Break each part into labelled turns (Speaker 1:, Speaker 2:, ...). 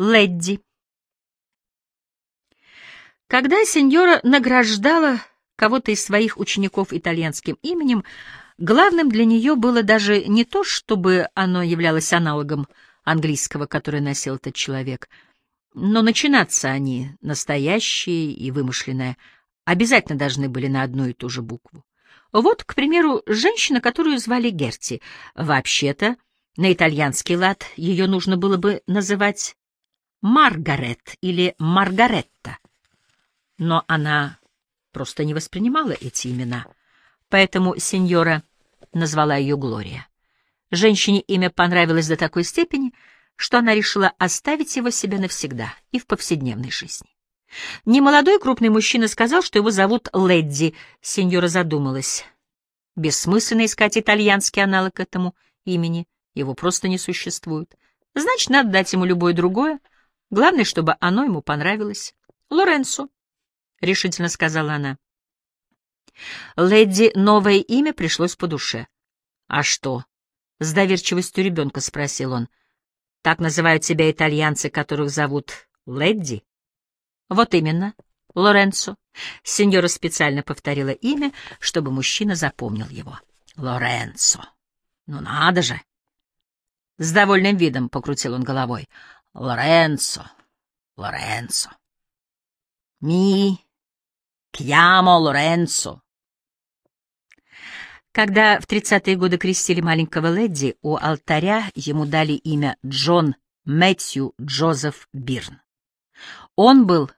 Speaker 1: Ледди. Когда сеньора награждала кого-то из своих учеников итальянским именем, главным для нее было даже не то, чтобы оно являлось аналогом английского, который носил этот человек, но начинаться они, настоящие и вымышленные, обязательно должны были на одну и ту же букву. Вот, к примеру, женщина, которую звали Герти. Вообще-то, на итальянский лад ее нужно было бы называть Маргарет или Маргаретта. Но она просто не воспринимала эти имена, поэтому сеньора назвала ее Глория. Женщине имя понравилось до такой степени, что она решила оставить его себе навсегда и в повседневной жизни. Немолодой крупный мужчина сказал, что его зовут Ледди. Сеньора задумалась. Бессмысленно искать итальянский аналог этому имени, его просто не существует. Значит, надо дать ему любое другое. Главное, чтобы оно ему понравилось. Лоренцо, — решительно сказала она. Ледди новое имя пришлось по душе. — А что? — с доверчивостью ребенка спросил он. — Так называют себя итальянцы, которых зовут Ледди? — Вот именно, Лоренцо. Сеньора специально повторила имя, чтобы мужчина запомнил его. — Лоренцо. Ну надо же! С довольным видом покрутил он головой. — Лоренцо, Лоренцо. Ми Chiamo Лоренцо. Когда в тридцатые годы крестили маленького леди, у алтаря ему дали имя Джон Мэтью Джозеф Бирн. Он был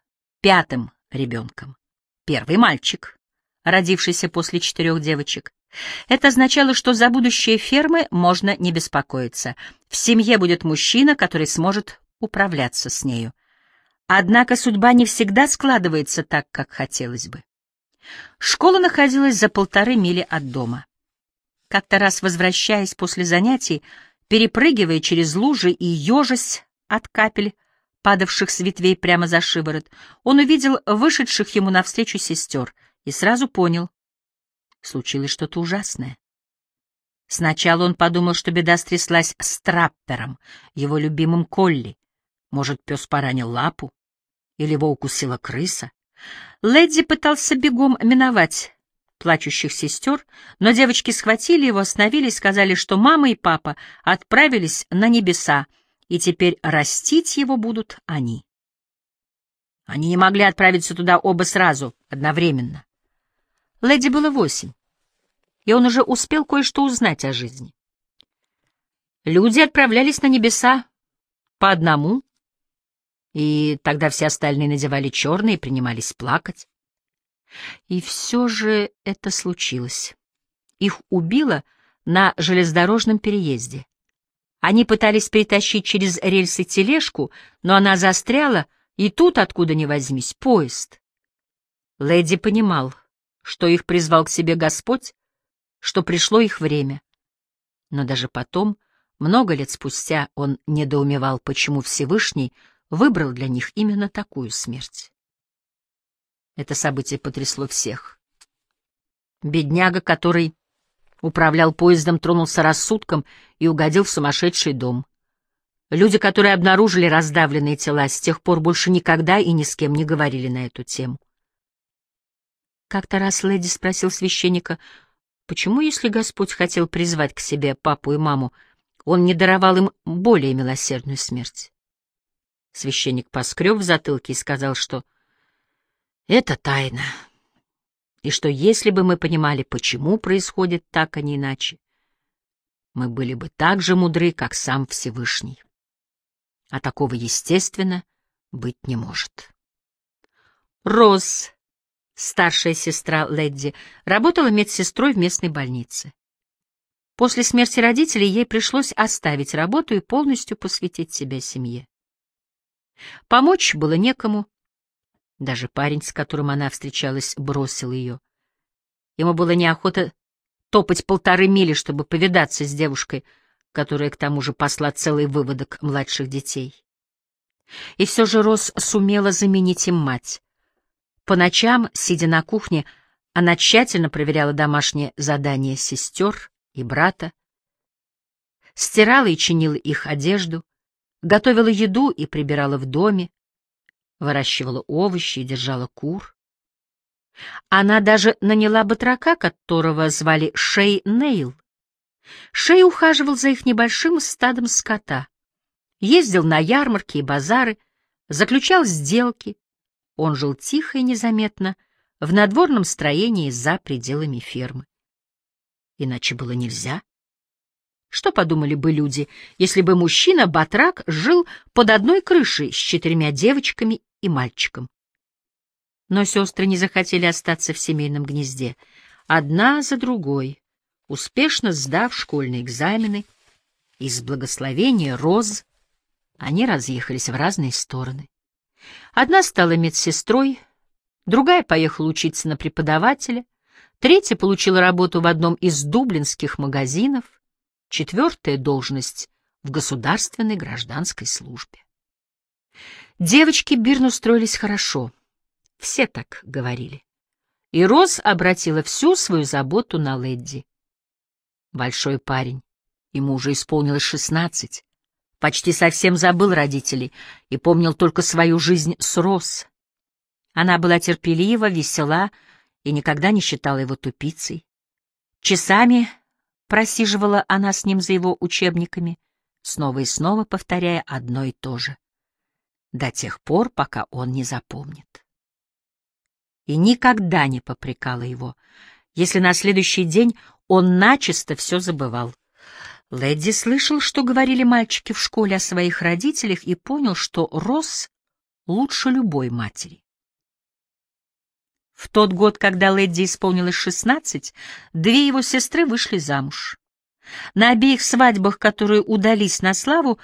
Speaker 1: пятым ребенком, первый мальчик, родившийся после четырех девочек. Это означало, что за будущее фермы можно не беспокоиться. В семье будет мужчина, который сможет управляться с нею. Однако судьба не всегда складывается так, как хотелось бы. Школа находилась за полторы мили от дома. Как-то раз, возвращаясь после занятий, перепрыгивая через лужи и ежась от капель, падавших с ветвей прямо за шиворот, он увидел вышедших ему навстречу сестер и сразу понял — случилось что-то ужасное. Сначала он подумал, что беда стряслась с траппером, его любимым Колли. Может, пес поранил лапу? Или его укусила крыса? Лэдди пытался бегом миновать плачущих сестер, но девочки схватили его, остановили и сказали, что мама и папа отправились на небеса, и теперь растить его будут они. Они не могли отправиться туда оба сразу, одновременно. Лэдди было восемь, и он уже успел кое-что узнать о жизни. Люди отправлялись на небеса по одному, и тогда все остальные надевали черные и принимались плакать. И все же это случилось. Их убило на железнодорожном переезде. Они пытались перетащить через рельсы тележку, но она застряла, и тут, откуда ни возьмись, поезд. Леди понимал, что их призвал к себе Господь, что пришло их время. Но даже потом, много лет спустя, он недоумевал, почему Всевышний — выбрал для них именно такую смерть. Это событие потрясло всех. Бедняга, который управлял поездом, тронулся рассудком и угодил в сумасшедший дом. Люди, которые обнаружили раздавленные тела, с тех пор больше никогда и ни с кем не говорили на эту тему. Как-то раз леди спросил священника, почему, если Господь хотел призвать к себе папу и маму, он не даровал им более милосердную смерть? Священник поскреб в затылке и сказал, что это тайна, и что если бы мы понимали, почему происходит так, а не иначе, мы были бы так же мудры, как сам Всевышний. А такого, естественно, быть не может. Роз, старшая сестра Ледди, работала медсестрой в местной больнице. После смерти родителей ей пришлось оставить работу и полностью посвятить себя семье. Помочь было некому. Даже парень, с которым она встречалась, бросил ее. Ему было неохота топать полторы мили, чтобы повидаться с девушкой, которая к тому же посла целый выводок младших детей. И все же Рос сумела заменить им мать. По ночам, сидя на кухне, она тщательно проверяла домашние задания сестер и брата, стирала и чинила их одежду, готовила еду и прибирала в доме, выращивала овощи и держала кур. Она даже наняла батрака, которого звали Шей Нейл. Шей ухаживал за их небольшим стадом скота, ездил на ярмарки и базары, заключал сделки. Он жил тихо и незаметно в надворном строении за пределами фермы. Иначе было нельзя. Что подумали бы люди, если бы мужчина-батрак жил под одной крышей с четырьмя девочками и мальчиком? Но сестры не захотели остаться в семейном гнезде. Одна за другой, успешно сдав школьные экзамены, из благословения роз они разъехались в разные стороны. Одна стала медсестрой, другая поехала учиться на преподавателя, третья получила работу в одном из дублинских магазинов — четвертая должность в государственной гражданской службе. Девочки Бирн устроились хорошо, все так говорили. И Роз обратила всю свою заботу на Лэдди. Большой парень, ему уже исполнилось шестнадцать, почти совсем забыл родителей и помнил только свою жизнь с Роз. Она была терпелива, весела и никогда не считала его тупицей. Часами Просиживала она с ним за его учебниками, снова и снова повторяя одно и то же. До тех пор, пока он не запомнит. И никогда не попрекала его, если на следующий день он начисто все забывал. Лэдди слышал, что говорили мальчики в школе о своих родителях, и понял, что Росс лучше любой матери. В тот год, когда Лэдди исполнилось шестнадцать, две его сестры вышли замуж. На обеих свадьбах, которые удались на славу,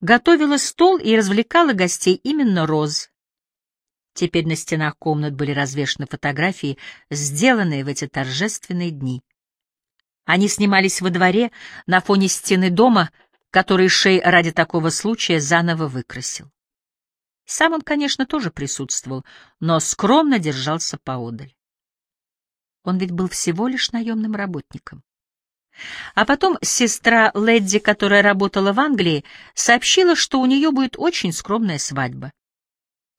Speaker 1: готовила стол и развлекала гостей именно Роз. Теперь на стенах комнат были развешаны фотографии, сделанные в эти торжественные дни. Они снимались во дворе на фоне стены дома, который Шей ради такого случая заново выкрасил. Сам он, конечно, тоже присутствовал, но скромно держался поодаль. Он ведь был всего лишь наемным работником. А потом сестра Ледди, которая работала в Англии, сообщила, что у нее будет очень скромная свадьба.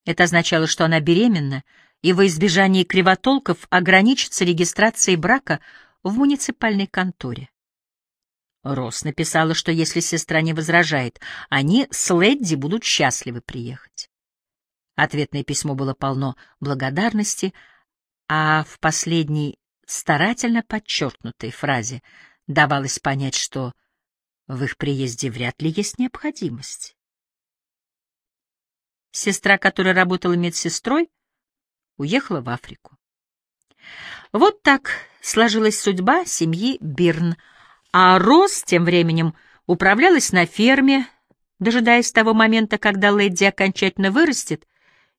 Speaker 1: Это означало, что она беременна, и во избежание кривотолков ограничится регистрацией брака в муниципальной конторе. Росс написала, что если сестра не возражает, они с Ледди будут счастливы приехать. Ответное письмо было полно благодарности, а в последней старательно подчеркнутой фразе давалось понять, что в их приезде вряд ли есть необходимость. Сестра, которая работала медсестрой, уехала в Африку. Вот так сложилась судьба семьи Бирн, а Рос тем временем управлялась на ферме, дожидаясь того момента, когда Лэдди окончательно вырастет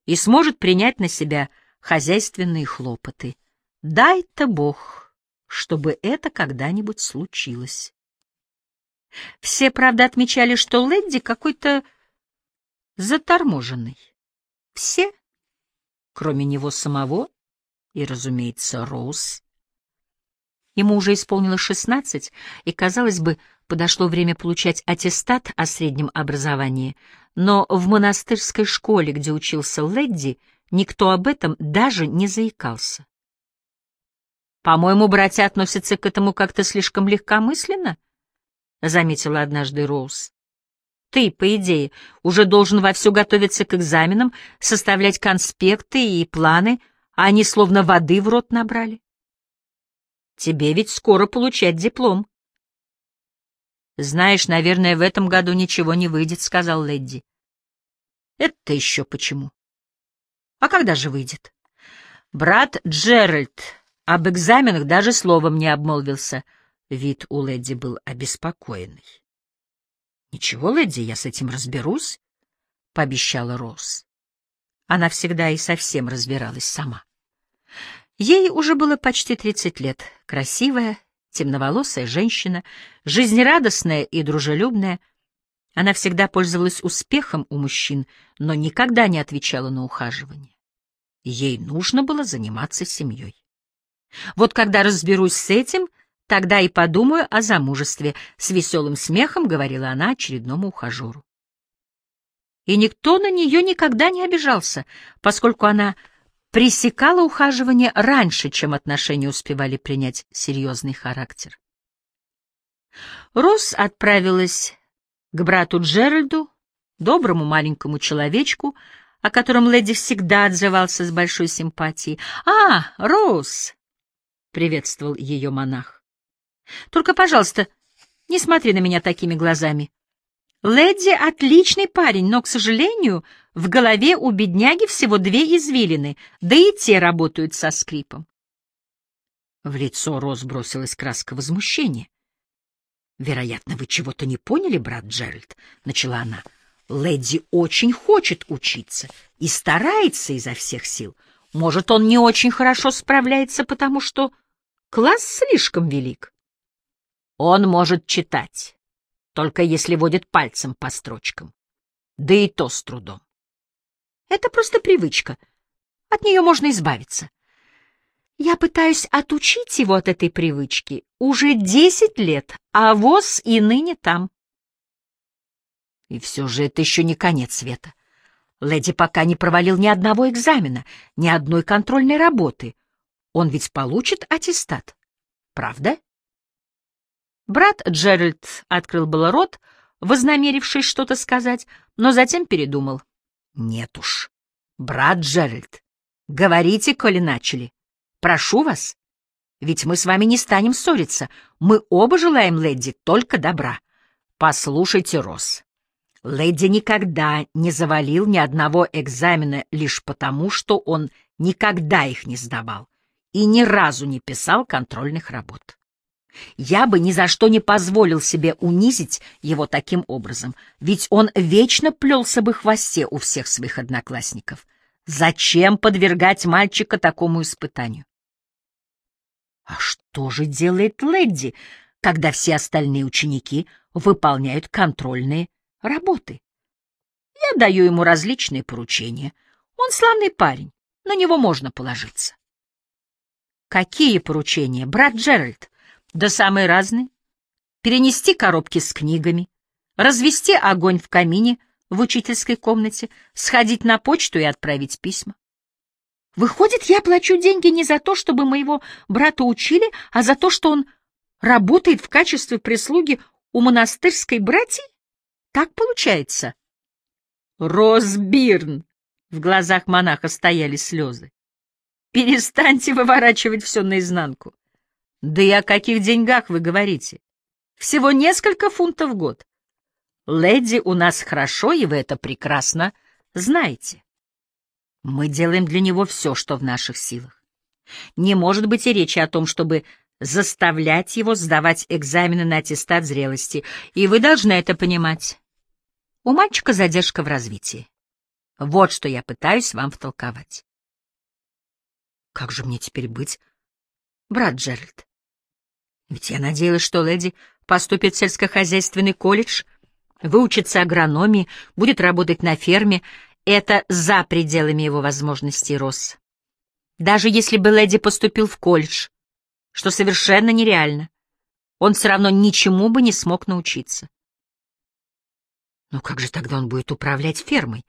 Speaker 1: и сможет принять на себя хозяйственные хлопоты. Дай-то Бог, чтобы это когда-нибудь случилось. Все, правда, отмечали, что Лэдди какой-то заторможенный. Все, кроме него самого и, разумеется, Роуз. Ему уже исполнилось шестнадцать, и, казалось бы, подошло время получать аттестат о среднем образовании, но в монастырской школе, где учился Лэдди, никто об этом даже не заикался. «По-моему, братья относятся к этому как-то слишком легкомысленно», — заметила однажды Роуз. «Ты, по идее, уже должен вовсю готовиться к экзаменам, составлять конспекты и планы, а они словно воды в рот набрали. Тебе ведь скоро получать диплом». «Знаешь, наверное, в этом году ничего не выйдет», — сказал Лэдди. «Это еще почему?» «А когда же выйдет?» «Брат Джеральд об экзаменах даже словом не обмолвился». Вид у Лэдди был обеспокоенный. «Ничего, Лэдди, я с этим разберусь», — пообещала Роуз. Она всегда и совсем разбиралась сама. Ей уже было почти тридцать лет, красивая, темноволосая женщина, жизнерадостная и дружелюбная. Она всегда пользовалась успехом у мужчин, но никогда не отвечала на ухаживание. Ей нужно было заниматься семьей. Вот когда разберусь с этим, тогда и подумаю о замужестве, — с веселым смехом говорила она очередному ухажеру. и никто на нее никогда не обижался, поскольку она пресекала ухаживание раньше, чем отношения успевали принять серьезный характер. Росс отправилась к брату Джеральду, доброму маленькому человечку, о котором леди всегда отзывался с большой симпатией. «А, Росс!» — приветствовал ее монах. «Только, пожалуйста, не смотри на меня такими глазами. Леди — отличный парень, но, к сожалению, в голове у бедняги всего две извилины, да и те работают со скрипом. В лицо Роз бросилась краска возмущения. «Вероятно, вы чего-то не поняли, брат Джеральд», — начала она. «Леди очень хочет учиться и старается изо всех сил. Может, он не очень хорошо справляется, потому что класс слишком велик. Он может читать, только если водит пальцем по строчкам. Да и то с трудом. Это просто привычка. От нее можно избавиться. Я пытаюсь отучить его от этой привычки уже десять лет, а воз и ныне там. И все же это еще не конец света. Леди пока не провалил ни одного экзамена, ни одной контрольной работы. Он ведь получит аттестат, правда? Брат Джеральд открыл было рот, вознамерившись что-то сказать, но затем передумал. Нет уж, брат Джеральд, говорите, коли начали. Прошу вас. Ведь мы с вами не станем ссориться. Мы оба желаем леди только добра. Послушайте, Росс. Леди никогда не завалил ни одного экзамена лишь потому, что он никогда их не сдавал и ни разу не писал контрольных работ. Я бы ни за что не позволил себе унизить его таким образом, ведь он вечно плелся бы хвосте у всех своих одноклассников. Зачем подвергать мальчика такому испытанию? А что же делает Лэдди, когда все остальные ученики выполняют контрольные работы? Я даю ему различные поручения. Он славный парень, на него можно положиться. Какие поручения, брат Джеральд? Да самые разные. Перенести коробки с книгами, развести огонь в камине в учительской комнате, сходить на почту и отправить письма. Выходит, я плачу деньги не за то, чтобы моего брата учили, а за то, что он работает в качестве прислуги у монастырской братьи? Так получается? Росбирн! В глазах монаха стояли слезы. Перестаньте выворачивать все наизнанку. Да и о каких деньгах вы говорите? Всего несколько фунтов в год. Леди у нас хорошо, и вы это прекрасно знаете. Мы делаем для него все, что в наших силах. Не может быть и речи о том, чтобы заставлять его сдавать экзамены на аттестат зрелости, и вы должны это понимать. У мальчика задержка в развитии. Вот что я пытаюсь вам втолковать. Как же мне теперь быть, брат Джеральд? Ведь я надеялась, что леди поступит в сельскохозяйственный колледж, выучится агрономии, будет работать на ферме, это за пределами его возможностей рос. Даже если бы Леди поступил в колледж, что совершенно нереально, он все равно ничему бы не смог научиться. Но как же тогда он будет управлять фермой?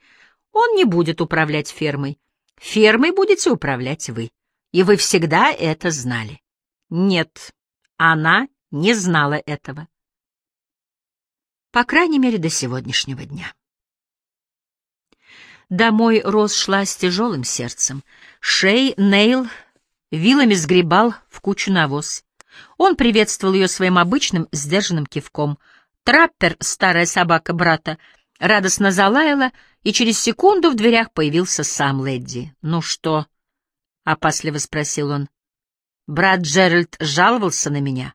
Speaker 1: Он не будет управлять фермой. Фермой будете управлять вы. И вы всегда это знали. Нет, она не знала этого. По крайней мере, до сегодняшнего дня. Домой Роз шла с тяжелым сердцем. Шей, Нейл вилами сгребал в кучу навоз. Он приветствовал ее своим обычным сдержанным кивком. Траппер, старая собака брата, радостно залаяла, и через секунду в дверях появился сам Лэдди. «Ну что?» — опасливо спросил он. «Брат Джеральд жаловался на меня.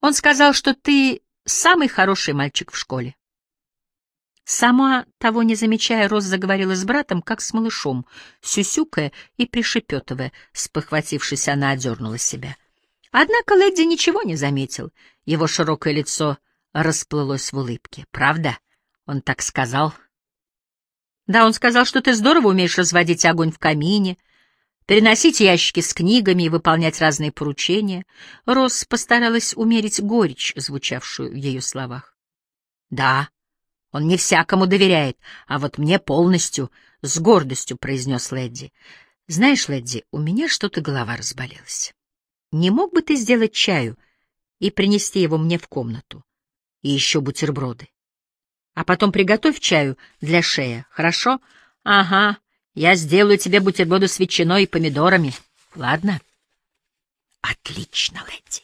Speaker 1: Он сказал, что ты самый хороший мальчик в школе. Сама, того не замечая, Роз заговорила с братом, как с малышом, сюсюкая и пришепетывая. Спохватившись, она одернула себя. Однако Лэдди ничего не заметил. Его широкое лицо расплылось в улыбке. «Правда?» — он так сказал. «Да, он сказал, что ты здорово умеешь разводить огонь в камине, переносить ящики с книгами и выполнять разные поручения». Роз постаралась умерить горечь, звучавшую в ее словах. «Да», Он не всякому доверяет, а вот мне полностью, — с гордостью произнес Лэдди. Знаешь, Лэдди, у меня что-то голова разболелась. Не мог бы ты сделать чаю и принести его мне в комнату? И еще бутерброды. А потом приготовь чаю для шея, хорошо? Ага, я сделаю тебе бутерброды с ветчиной и помидорами. Ладно? Отлично, Лэдди.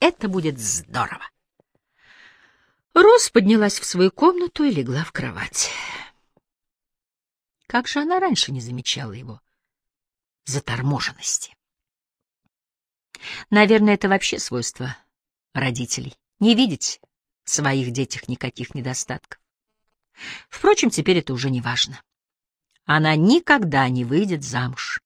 Speaker 1: Это будет здорово. Рос поднялась в свою комнату и легла в кровать. Как же она раньше не замечала его заторможенности? Наверное, это вообще свойство родителей — не видеть в своих детях никаких недостатков. Впрочем, теперь это уже не важно. Она никогда не выйдет замуж.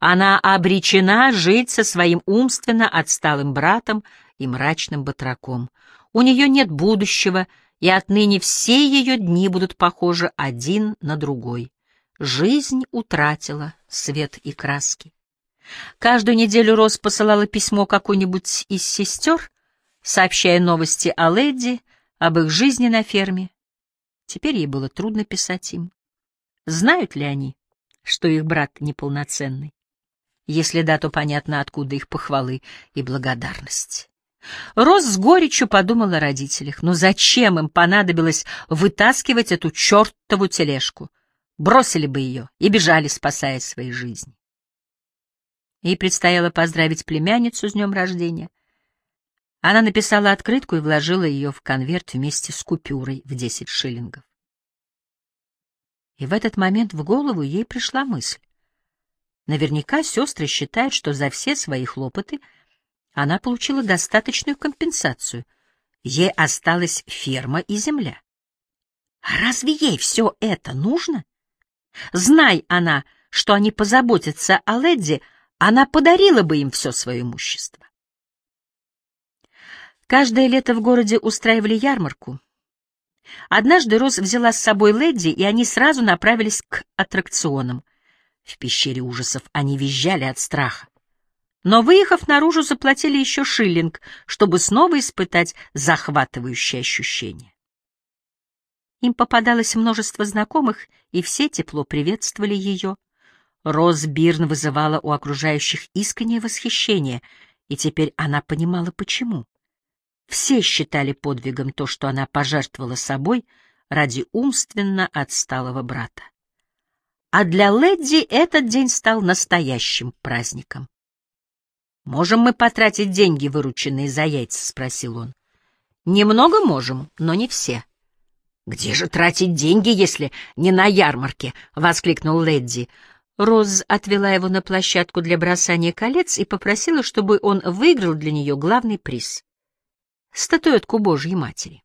Speaker 1: Она обречена жить со своим умственно отсталым братом и мрачным батраком. У нее нет будущего, и отныне все ее дни будут похожи один на другой. Жизнь утратила свет и краски. Каждую неделю Рос посылала письмо какой-нибудь из сестер, сообщая новости о леди, об их жизни на ферме. Теперь ей было трудно писать им. Знают ли они, что их брат неполноценный? Если да, то понятно, откуда их похвалы и благодарность. Рос с горечью подумал о родителях. Но зачем им понадобилось вытаскивать эту чертову тележку? Бросили бы ее и бежали, спасая свои жизни. Ей предстояло поздравить племянницу с днем рождения. Она написала открытку и вложила ее в конверт вместе с купюрой в десять шиллингов. И в этот момент в голову ей пришла мысль. Наверняка сестры считают, что за все свои хлопоты она получила достаточную компенсацию. Ей осталась ферма и земля. А разве ей все это нужно? Знай она, что они позаботятся о Ледди, она подарила бы им все свое имущество. Каждое лето в городе устраивали ярмарку. Однажды Роз взяла с собой Ледди, и они сразу направились к аттракционам. В пещере ужасов они визжали от страха. Но, выехав наружу, заплатили еще шиллинг, чтобы снова испытать захватывающее ощущение. Им попадалось множество знакомых, и все тепло приветствовали ее. Роз Бирн вызывала у окружающих искреннее восхищение, и теперь она понимала, почему. Все считали подвигом то, что она пожертвовала собой ради умственно отсталого брата. А для Лэдди этот день стал настоящим праздником. «Можем мы потратить деньги, вырученные за яйца?» — спросил он. «Немного можем, но не все». «Где же тратить деньги, если не на ярмарке?» — воскликнул Лэдди. Роз отвела его на площадку для бросания колец и попросила, чтобы он выиграл для нее главный приз — статуэтку Божьей Матери.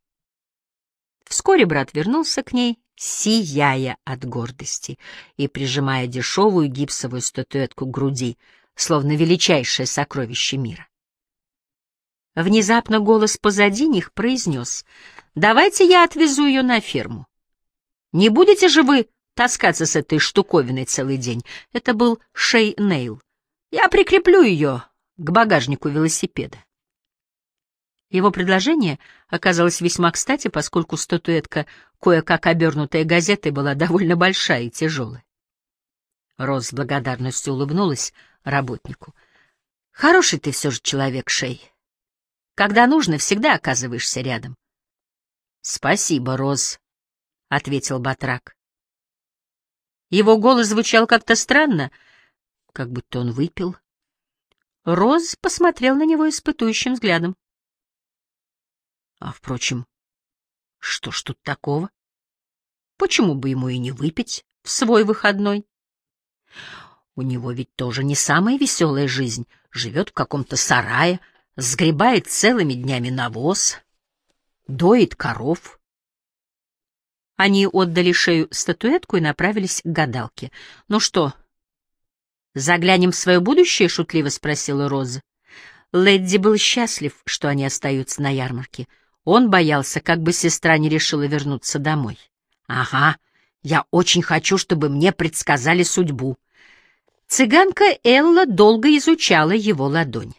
Speaker 1: Вскоре брат вернулся к ней, сияя от гордости и прижимая дешевую гипсовую статуэтку к груди, словно величайшее сокровище мира. Внезапно голос позади них произнес «Давайте я отвезу ее на ферму. Не будете же вы таскаться с этой штуковиной целый день. Это был Шей Нейл. Я прикреплю ее к багажнику велосипеда. Его предложение оказалось весьма кстати, поскольку статуэтка, кое-как обернутая газетой, была довольно большая и тяжелая. Роз с благодарностью улыбнулась работнику. — Хороший ты все же человек, Шей. Когда нужно, всегда оказываешься рядом. — Спасибо, Роз, — ответил Батрак. Его голос звучал как-то странно, как будто он выпил. Роз посмотрел на него испытующим взглядом. А, впрочем, что ж тут такого? Почему бы ему и не выпить в свой выходной? У него ведь тоже не самая веселая жизнь. Живет в каком-то сарае, сгребает целыми днями навоз, доит коров. Они отдали шею статуэтку и направились к гадалке. «Ну что, заглянем в свое будущее?» — шутливо спросила Роза. Лэдди был счастлив, что они остаются на ярмарке. Он боялся, как бы сестра не решила вернуться домой. «Ага, я очень хочу, чтобы мне предсказали судьбу». Цыганка Элла долго изучала его ладонь.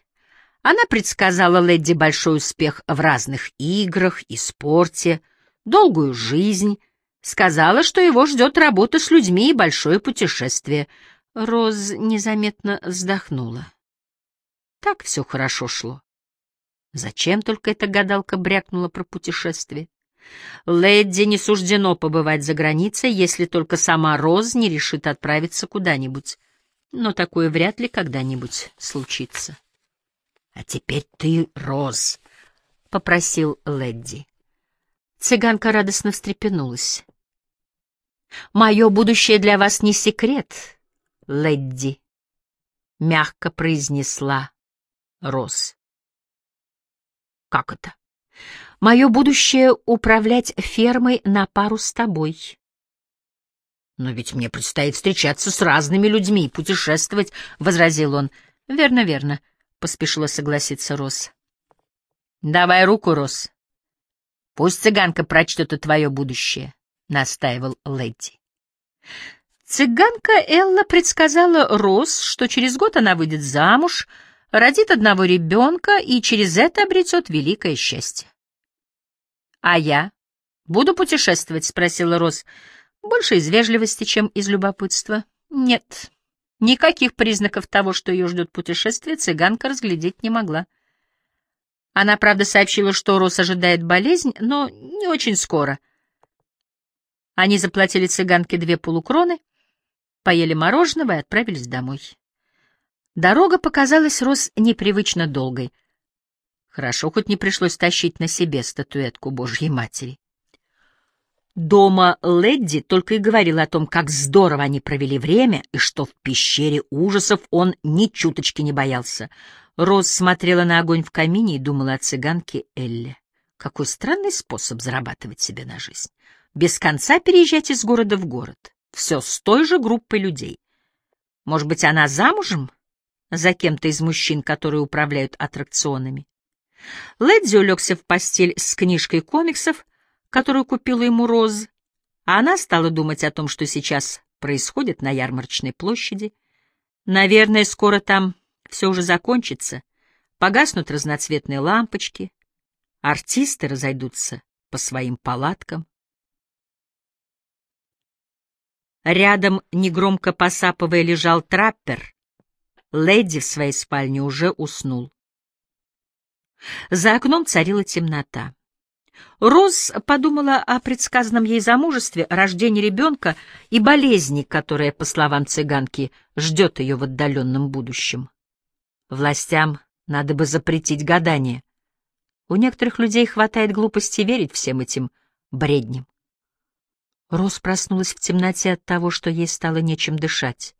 Speaker 1: Она предсказала Лэдди большой успех в разных играх и спорте — долгую жизнь, сказала, что его ждет работа с людьми и большое путешествие. Роз незаметно вздохнула. Так все хорошо шло. Зачем только эта гадалка брякнула про путешествие? Лэдди не суждено побывать за границей, если только сама Роз не решит отправиться куда-нибудь. Но такое вряд ли когда-нибудь случится. — А теперь ты, Роз, — попросил Лэдди. Цыганка радостно встрепенулась. — Мое будущее для вас не секрет, Лэдди, — мягко произнесла Роз. — Как это? — Мое будущее — управлять фермой на пару с тобой. — Но ведь мне предстоит встречаться с разными людьми, путешествовать, — возразил он. — Верно, верно, — поспешила согласиться Роз. — Давай руку, Роз. Пусть цыганка прочтет и твое будущее, — настаивал Лэдди. Цыганка Элла предсказала Роз, что через год она выйдет замуж, родит одного ребенка и через это обретет великое счастье. — А я буду путешествовать? — спросила Роз. — Больше из вежливости, чем из любопытства. — Нет, никаких признаков того, что ее ждет путешествие, цыганка разглядеть не могла. Она, правда, сообщила, что Роз ожидает болезнь, но не очень скоро. Они заплатили цыганке две полукроны — поели мороженого и отправились домой. Дорога показалась Рос непривычно долгой. Хорошо, хоть не пришлось тащить на себе статуэтку Божьей Матери. Дома Ледди только и говорил о том, как здорово они провели время, и что в пещере ужасов он ни чуточки не боялся. Роз смотрела на огонь в камине и думала о цыганке Элле. Какой странный способ зарабатывать себе на жизнь. Без конца переезжать из города в город. Все с той же группой людей. Может быть, она замужем за кем-то из мужчин, которые управляют аттракционами? Лэдди улегся в постель с книжкой комиксов, которую купила ему Роз, а она стала думать о том, что сейчас происходит на ярмарочной площади. Наверное, скоро там все уже закончится, погаснут разноцветные лампочки, артисты разойдутся по своим палаткам. Рядом, негромко посапывая, лежал траппер. Леди в своей спальне уже уснул. За окном царила темнота. Роз подумала о предсказанном ей замужестве, рождении ребенка и болезни, которая, по словам цыганки, ждет ее в отдаленном будущем. Властям надо бы запретить гадание. У некоторых людей хватает глупости верить всем этим бредням. Рос проснулась в темноте от того, что ей стало нечем дышать.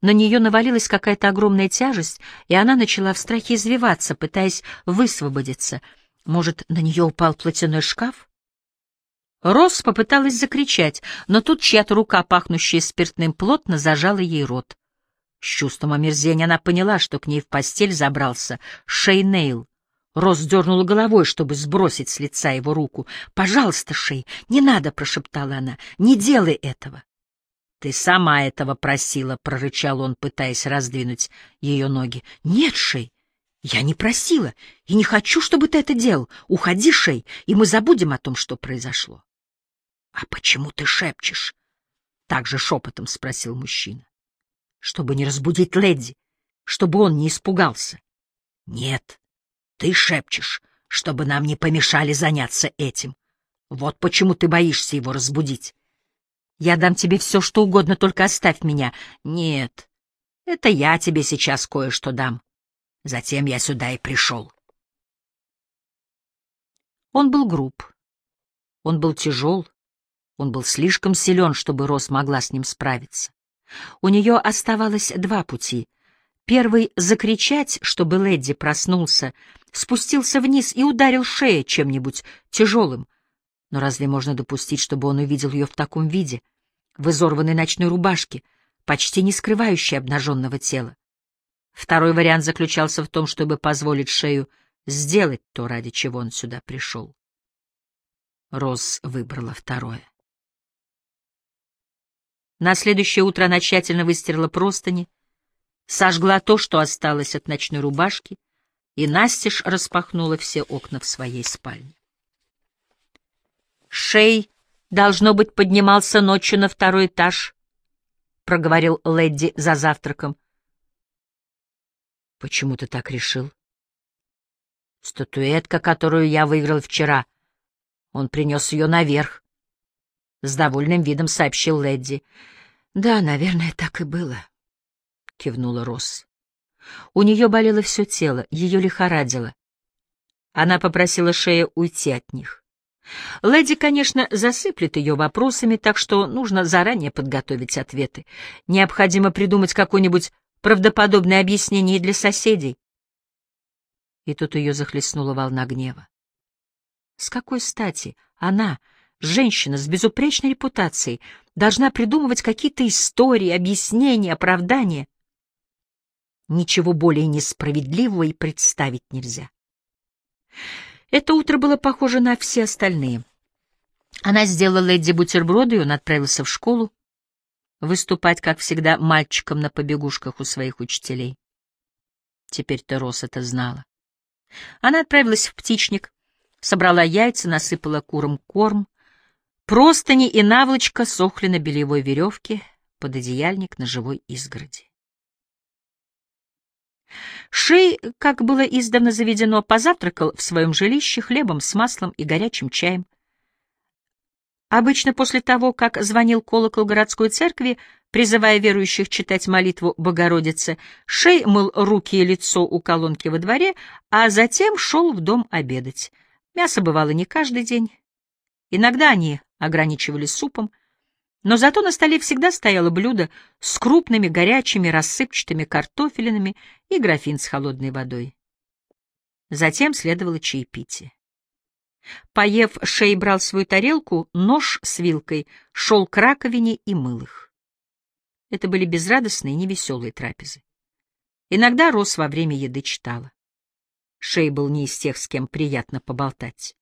Speaker 1: На нее навалилась какая-то огромная тяжесть, и она начала в страхе извиваться, пытаясь высвободиться. Может, на нее упал платяной шкаф? Рос попыталась закричать, но тут чья-то рука, пахнущая спиртным, плотно зажала ей рот. С чувством омерзения она поняла, что к ней в постель забрался Шейнейл. Рос дернула головой, чтобы сбросить с лица его руку. «Пожалуйста, Шей, не надо!» — прошептала она. «Не делай этого!» «Ты сама этого просила!» — прорычал он, пытаясь раздвинуть ее ноги. «Нет, Шей, я не просила и не хочу, чтобы ты это делал. Уходи, Шей, и мы забудем о том, что произошло». «А почему ты шепчешь?» — так же шепотом спросил мужчина. «Чтобы не разбудить Ледди, чтобы он не испугался». «Нет, ты шепчешь, чтобы нам не помешали заняться этим. Вот почему ты боишься его разбудить. Я дам тебе все, что угодно, только оставь меня. Нет, это я тебе сейчас кое-что дам. Затем я сюда и пришел. Он был груб. Он был тяжел. Он был слишком силен, чтобы Рос могла с ним справиться. У нее оставалось два пути Первый — закричать, чтобы Лэдди проснулся, спустился вниз и ударил шею чем-нибудь тяжелым. Но разве можно допустить, чтобы он увидел ее в таком виде, в изорванной ночной рубашке, почти не скрывающей обнаженного тела? Второй вариант заключался в том, чтобы позволить шею сделать то, ради чего он сюда пришел. Роз выбрала второе. На следующее утро она тщательно выстирала простыни, сожгла то, что осталось от ночной рубашки, и настежь распахнула все окна в своей спальне. Шей, должно быть, поднимался ночью на второй этаж, — проговорил Лэдди за завтраком. — Почему ты так решил? — Статуэтка, которую я выиграл вчера. Он принес ее наверх. С довольным видом сообщил Лэдди. — Да, наверное, так и было, — кивнула Росс. У нее болело все тело, ее лихорадило. Она попросила Шея уйти от них. Леди, конечно, засыплет ее вопросами, так что нужно заранее подготовить ответы. Необходимо придумать какое-нибудь правдоподобное объяснение для соседей. И тут ее захлестнула волна гнева. С какой стати она, женщина с безупречной репутацией, должна придумывать какие-то истории, объяснения, оправдания? Ничего более несправедливого и представить нельзя. Это утро было похоже на все остальные. Она сделала леди бутерброды, и он отправился в школу выступать, как всегда, мальчиком на побегушках у своих учителей. Теперь-то Рос это знала. Она отправилась в птичник, собрала яйца, насыпала курам корм. Простыни и наволочка сохли на бельевой веревке, пододеяльник на живой изгороди. Шей, как было издавна заведено, позавтракал в своем жилище хлебом с маслом и горячим чаем. Обычно после того, как звонил колокол городской церкви, призывая верующих читать молитву Богородицы, Шей мыл руки и лицо у колонки во дворе, а затем шел в дом обедать. Мясо бывало не каждый день. Иногда они ограничивались супом, но зато на столе всегда стояло блюдо с крупными, горячими, рассыпчатыми картофелинами и графин с холодной водой. Затем следовало чаепитие. Поев, Шей брал свою тарелку, нож с вилкой, шел к раковине и мыл их. Это были безрадостные, невеселые трапезы. Иногда Рос во время еды читала. Шей был не из тех, с кем приятно поболтать.